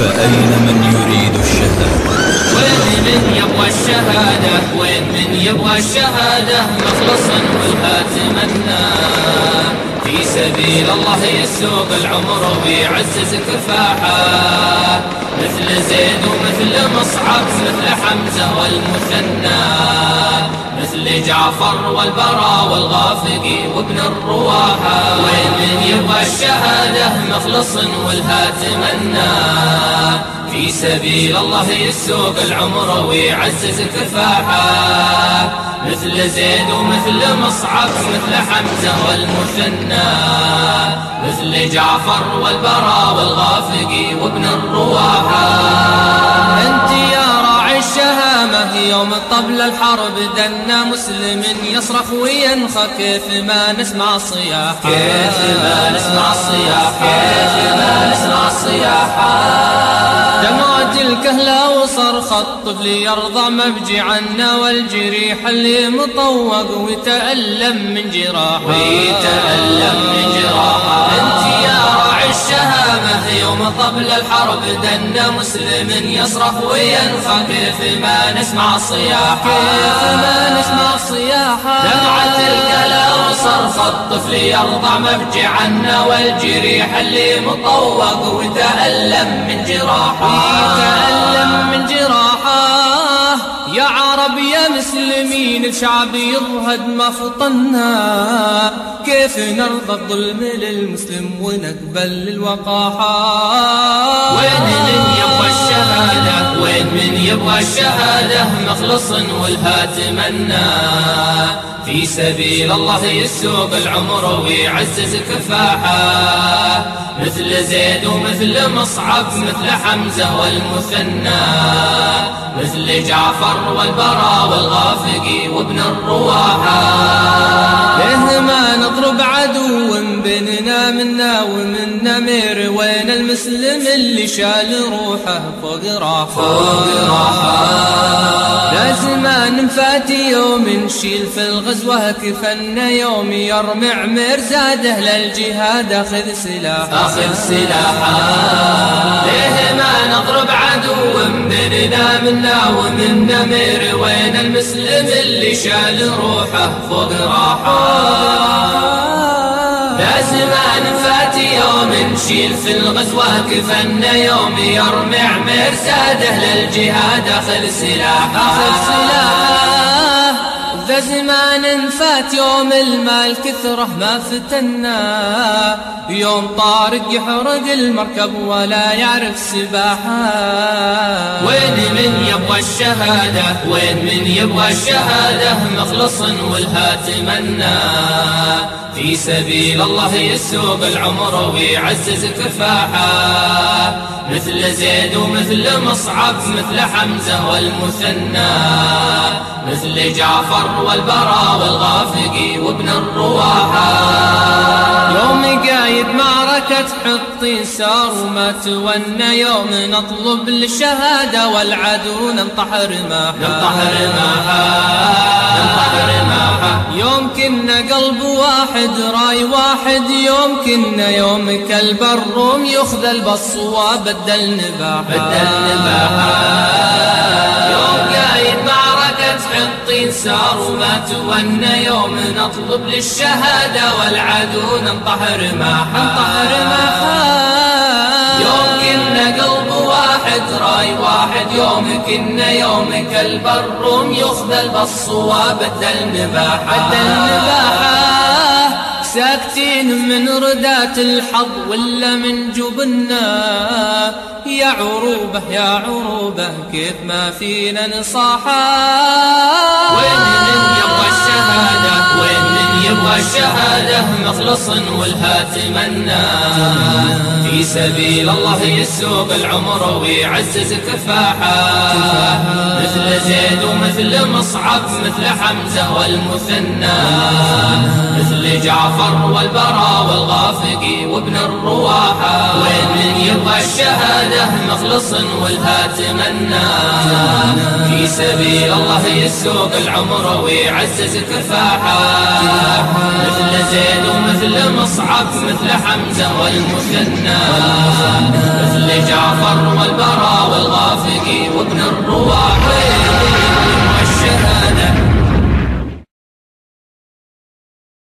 فأين من يريد الشهادة؟ وين من يبغى الشهادة؟ وين من يبغى الشهادة؟ مخلصا والهاتمنا في سبيل الله يسوق العمر ويعزز كفاحة. مثل زيد ومثل مصعب مثل حمزة والمثنى. مثل جعفر والبراء والغافقي وابن الرواحة وين من يبغى الشهادة مخلص والهاتمنا في سبيل الله يسوق العمر ويعزز كفاحه مثل زيد ومثل مصعب مثل حمزة والمثنى. مثل جعفر والبراء والغافقي وابن الرواحة أنت يوم طبل الحرب دنا مسلم يصرخ وينخى كيف ما نسمع الصياح. كيف ما نسمع الصياح. كيف ما نسمع الصياح. دمعت الكهلة وصرخ الطفل يرضى مبجي عنا والجريح اللي مطوق ويتألم من جراحه ويتألم من جراحه طبل الحرب دنا مسلم يصرخ وينفى كيف ما نسمع الصياح. كيف ما نسمع الصياح. دمعة الكلا وصرخ الطفل يرضع مبجي عنا والجريح اللي مطوق ويتألم من جراحه. الشعب يضهد ما فطنا كيف نرضى الظلم للمسلم ونقبل الوقاحة وين من يبغى الشهادة؟ وين من يبغى الشهادة؟ مخلص والهاتمنا في سبيل الله يسوق العمر ويعزز كفاحة. مثل زيد ومثل مصعب مثل حمزة والمثنى. مثل جعفر والبراء والغافقي وابن الرواحة. ليه ما نضرب عدو بيننا منا ومن نمير وين المسلم اللي شال روحه فوق راحة؟ فوق راحة. لازم نفات يوم نشيل في الغزوة كفنا يوم يرمي عمير زاده للجهاد آخذ سلاحه. آخذ سلاحه. بيننا منا ومن نمير وين المسلم اللي شال روحه فوق راحة. لازم نفات يوم نشيل في الغزوة كفنا يوم يرمي عمير ساده للجهاد اخذ سلاحه. ذا زمان فات يوم المال كثره ما فتنا. يوم طارق يحرق المركب ولا يعرف سباحة. وين من يبغى الشهادة؟ وين من يبغى الشهادة؟ مخلص والهاتمنا في سبيل الله يسوق العمر ويعزز كفاحة. مثل زيد ومثل مصعب مثل حمزة والمثنى. مثل جعفر والبراء والغافقي وابن الرواحة. يوم قايد معركة حطين سار وما تونى يوم نطلب الشهادة والعدو ننطح رماحه ننطح رماحه ننطح رماحه يوم كنا قلب واحد رأي واحد. يوم كنا يوم كلب الروم يخذل بالصواب بدل نباحه بدل نباحه يوم قايد معركة حطين سار وما تونى يوم نطلب للشهادة والعدو رماحه ننطح رماحه يوم كنا قلب واحد رأي واحد. يوم كنا يوم كلب الروم يخذل بالصواب بدل نباحه ساكتين من ردات الحظ ولا من جبنا يا عروبة يا عروبة كيف ما فينا نصاحة. وين يبغى الشهادة مخلص والهاتمنا في سبيل الله يسوق العمر ويعزز كفاحة. مثل زيد ومثل مصعب مثل حمزة والمثنى. مثل جعفر والبراء والغافقي وابن الرواحة. وين من يبغى الشهادة مخلص والهاتمنا في سبيل الله يسوق العمر ويعزز كفاحة. مثل زيد ومثل مصعب مثل حمزة والمثنى. مثل جعفر والبراء والغافقي وابن الرواحة